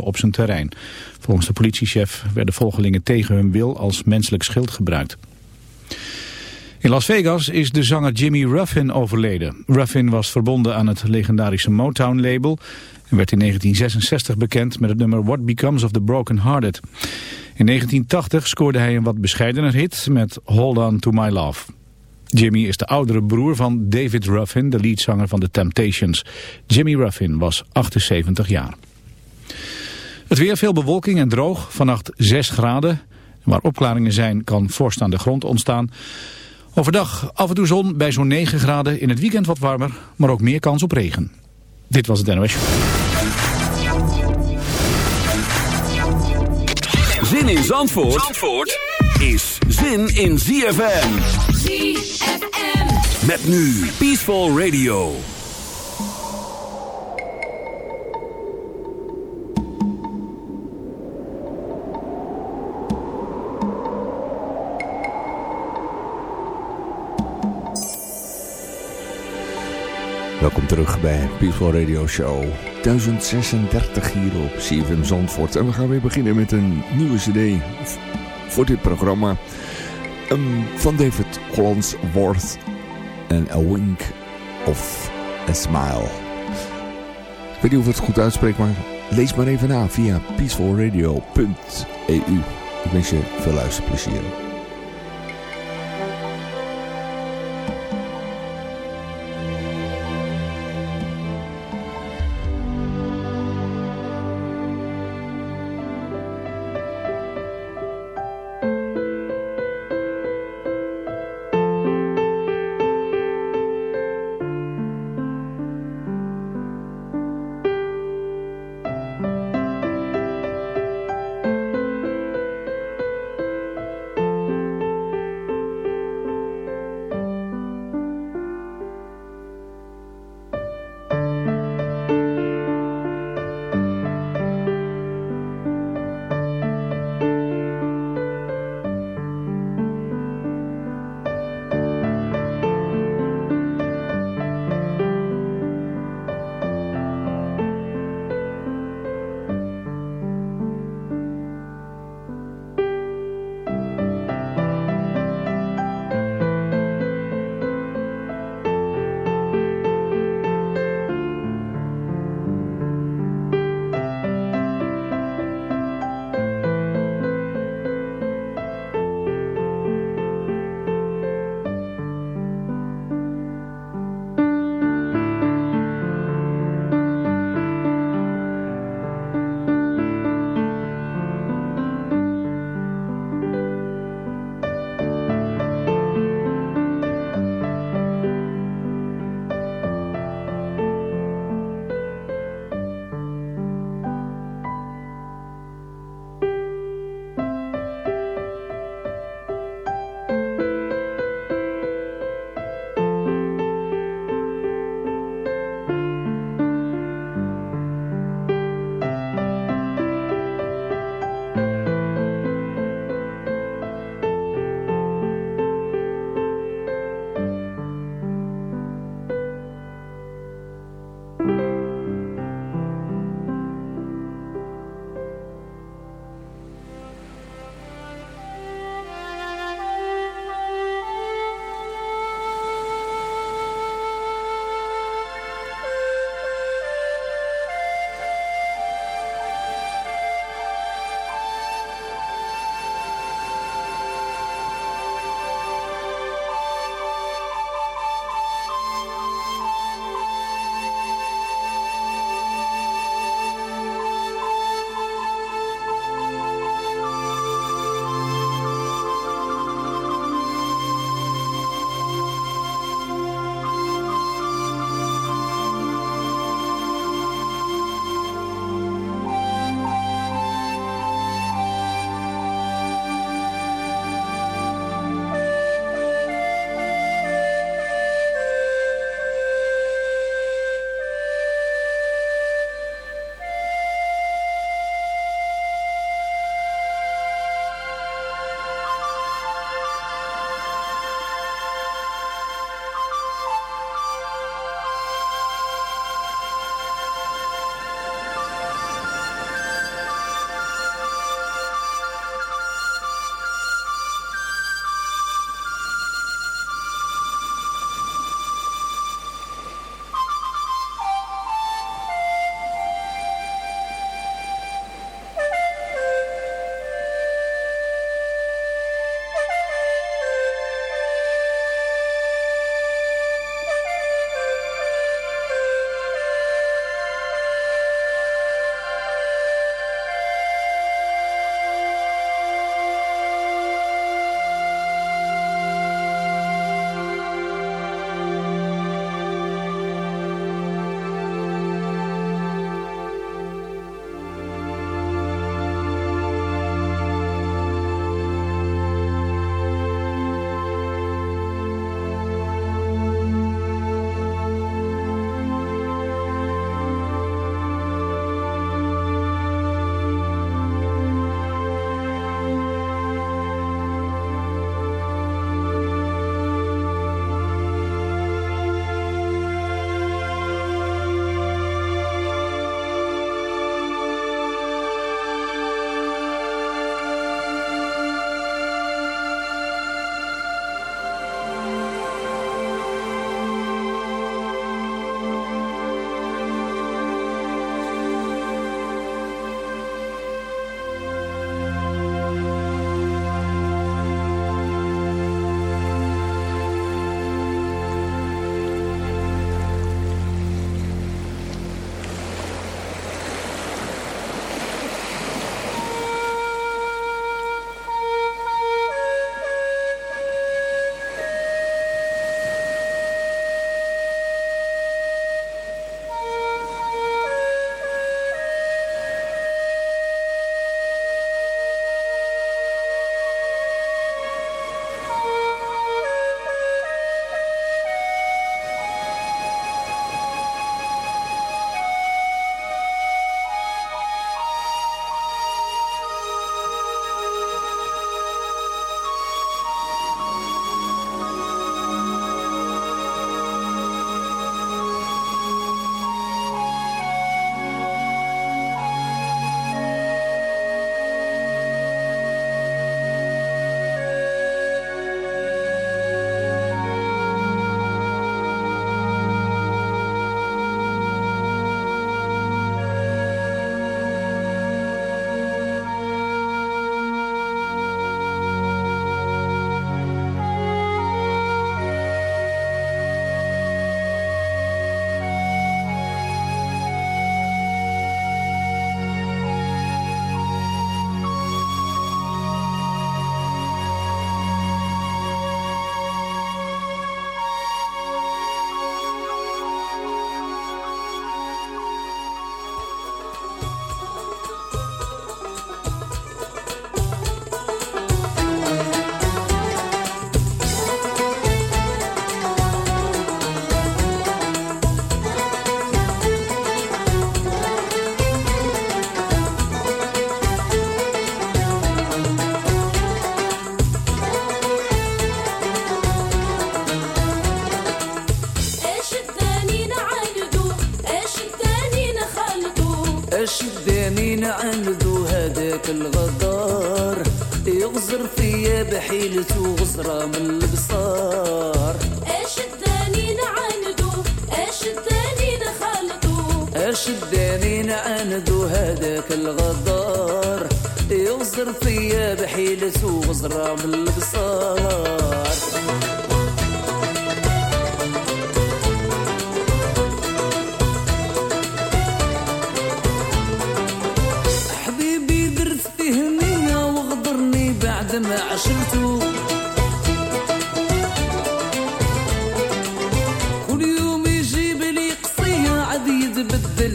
op zijn terrein. Volgens de politiechef werden volgelingen tegen hun wil als menselijk schild gebruikt. In Las Vegas is de zanger Jimmy Ruffin overleden. Ruffin was verbonden aan het legendarische Motown-label... en werd in 1966 bekend met het nummer What Becomes of the Broken Hearted. In 1980 scoorde hij een wat bescheidener hit met Hold On To My Love. Jimmy is de oudere broer van David Ruffin, de leadzanger van The Temptations. Jimmy Ruffin was 78 jaar. Het weer veel bewolking en droog, vannacht 6 graden. Waar opklaringen zijn kan vorst aan de grond ontstaan. Overdag af en toe zon bij zo'n 9 graden. In het weekend wat warmer, maar ook meer kans op regen. Dit was het NOS. Zin in Zandvoort, Zandvoort is zin in ZFM. ZFM. Met nu Peaceful Radio. Welkom terug bij Peaceful Radio Show 1036 hier op CFM Zandvoort. En we gaan weer beginnen met een nieuwe cd voor dit programma. Van David Hollandsworth en A Wink of a Smile. Ik weet niet of het goed uitspreekt, maar lees maar even na via peacefulradio.eu. Ik wens je veel luisterplezier.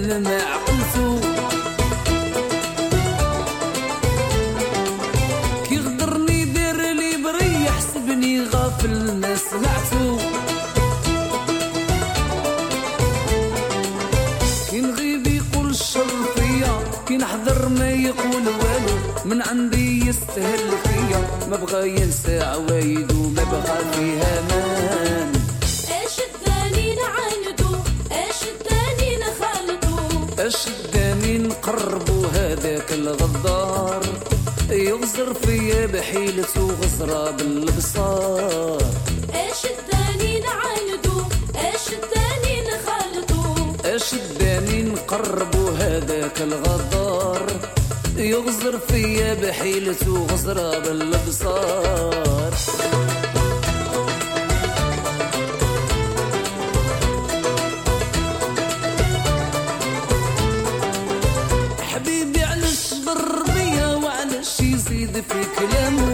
ما عقلته كي غدرني دار لي بريح حسبني غافل ما سمعته كي نغيب يقول الشر فيا كي نحضر ما يقول والو. من عندي يستهل فيا ما بغى ينسى عوايد وما بغى فيها مان الصرفية بحيلة وغصرة بالبصار. إيش الثاني نعاندو إيش الثاني نخالطو إيش الثاني نقربو هذاك الغدار؟ يغزر فيا بحيلة وغزرة بالبصار. aklım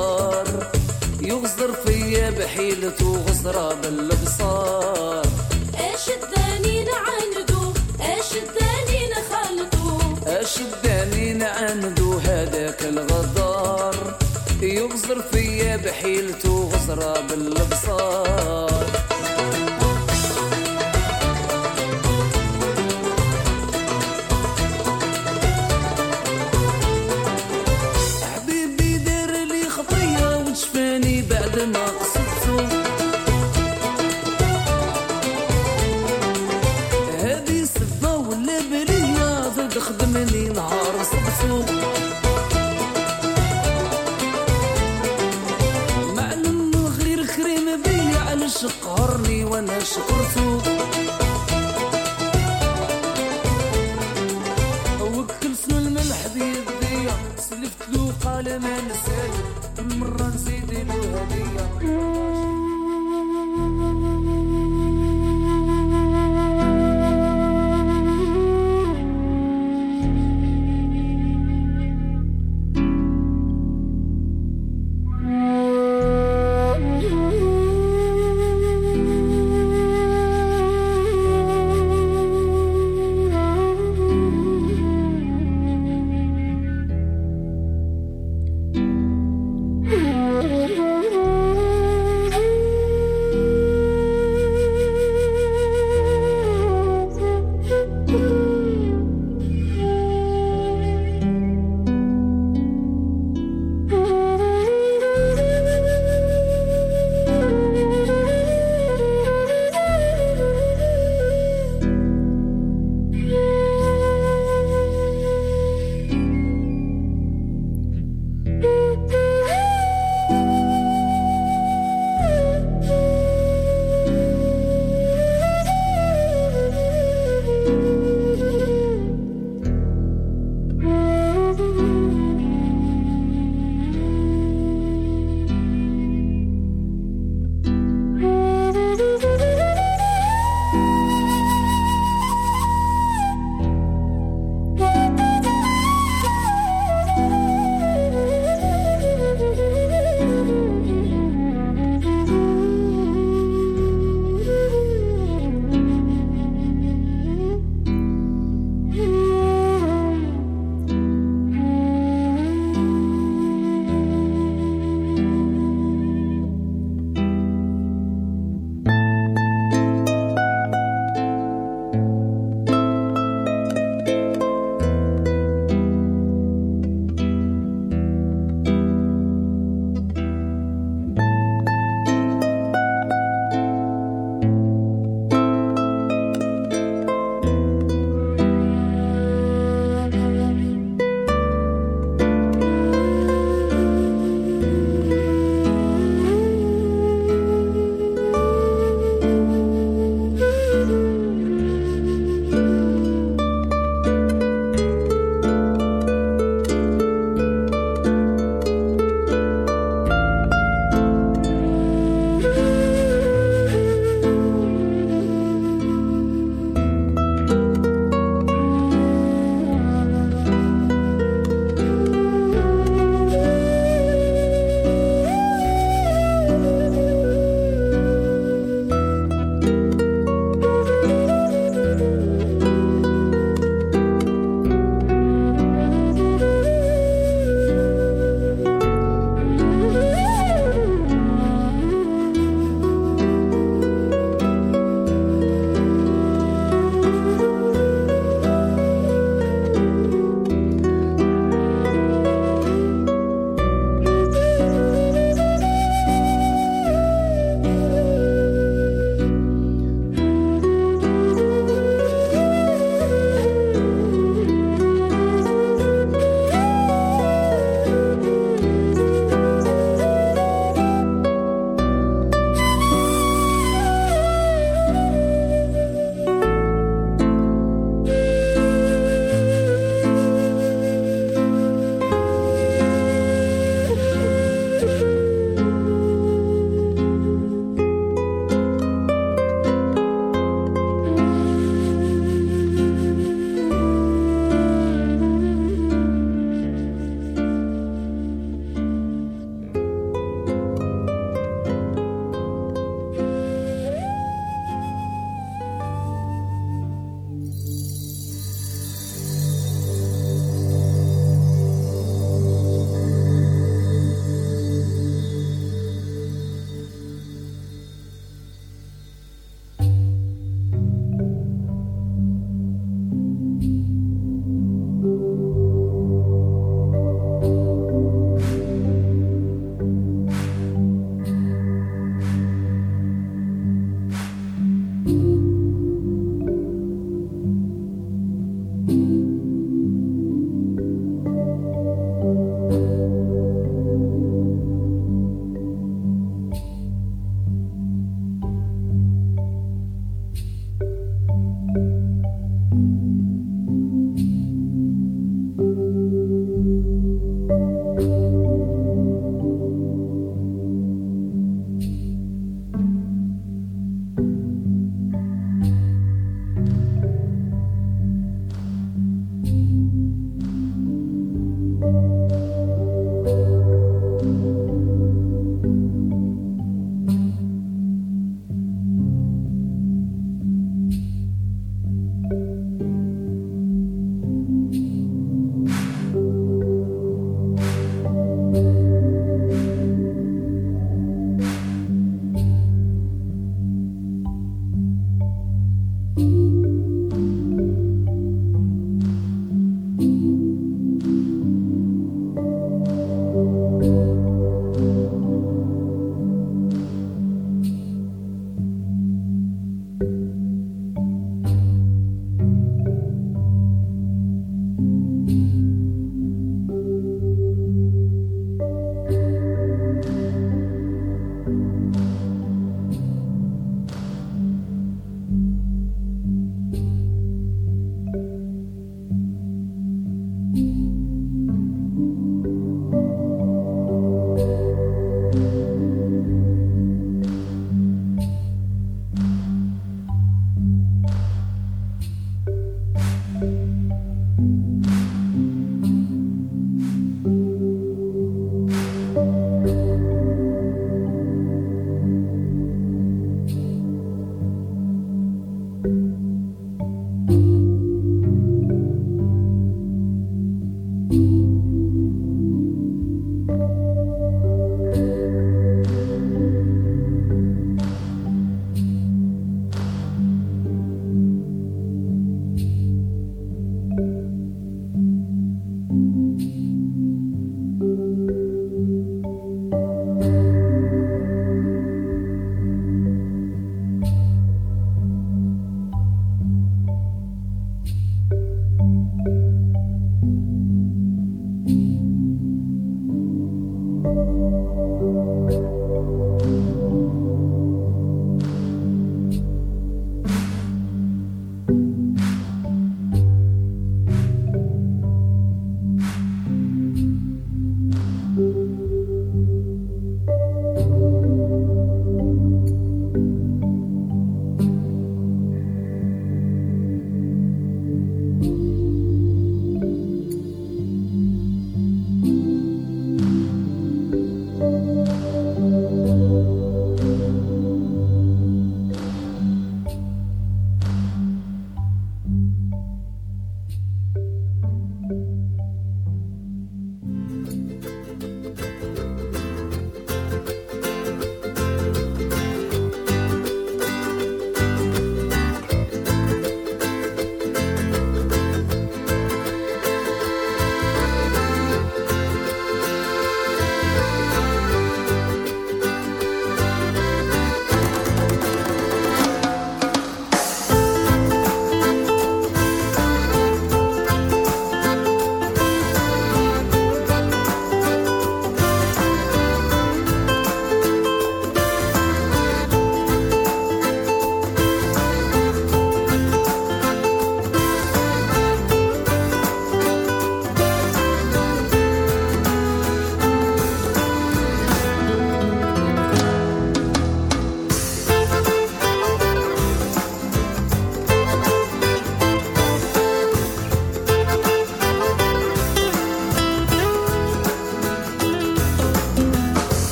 الغدار يغزر فيا بحيلته غزرة بالبصار. إيش الدانين عنده إيش الدانين خلطو اشداني عنده هذاك الغدار؟ يغزر فيا بحيلته غزرة بالبصار.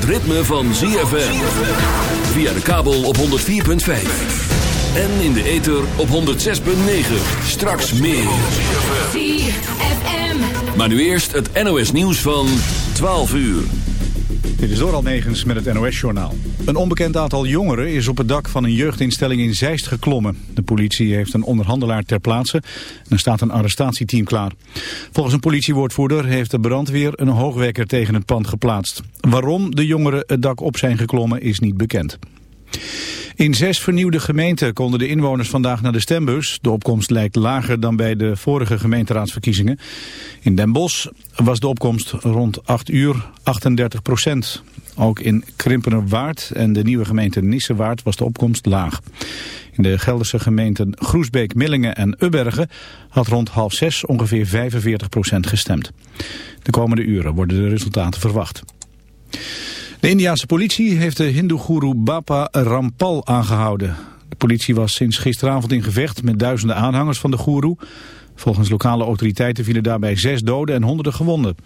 Het ritme van ZFM. Via de kabel op 104.5. En in de ether op 106.9. Straks meer. ZFM. Maar nu eerst het NOS nieuws van 12 uur. Dit is Doral Negens met het NOS-journaal. Een onbekend aantal jongeren is op het dak van een jeugdinstelling in Zeist geklommen. De politie heeft een onderhandelaar ter plaatse en er staat een arrestatieteam klaar. Volgens een politiewoordvoerder heeft de brandweer een hoogwekker tegen het pand geplaatst. Waarom de jongeren het dak op zijn geklommen is niet bekend. In zes vernieuwde gemeenten konden de inwoners vandaag naar de stembus. De opkomst lijkt lager dan bij de vorige gemeenteraadsverkiezingen. In Den Bosch was de opkomst rond 8 uur 38 procent. Ook in Krimpenerwaard en de nieuwe gemeente Nissewaard was de opkomst laag. In de Gelderse gemeenten Groesbeek, Millingen en Ubbergen had rond half zes ongeveer 45 procent gestemd. De komende uren worden de resultaten verwacht. De Indiaanse politie heeft de hindoe-goeroe Bapa Rampal aangehouden. De politie was sinds gisteravond in gevecht met duizenden aanhangers van de goeroe. Volgens lokale autoriteiten vielen daarbij zes doden en honderden gewonden.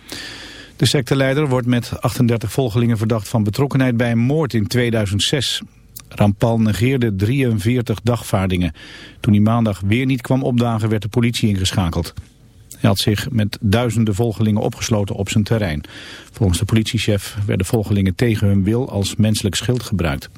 De secteleider wordt met 38 volgelingen verdacht van betrokkenheid bij een moord in 2006. Rampal negeerde 43 dagvaardingen. Toen hij maandag weer niet kwam opdagen werd de politie ingeschakeld. Hij had zich met duizenden volgelingen opgesloten op zijn terrein. Volgens de politiechef werden volgelingen tegen hun wil als menselijk schild gebruikt.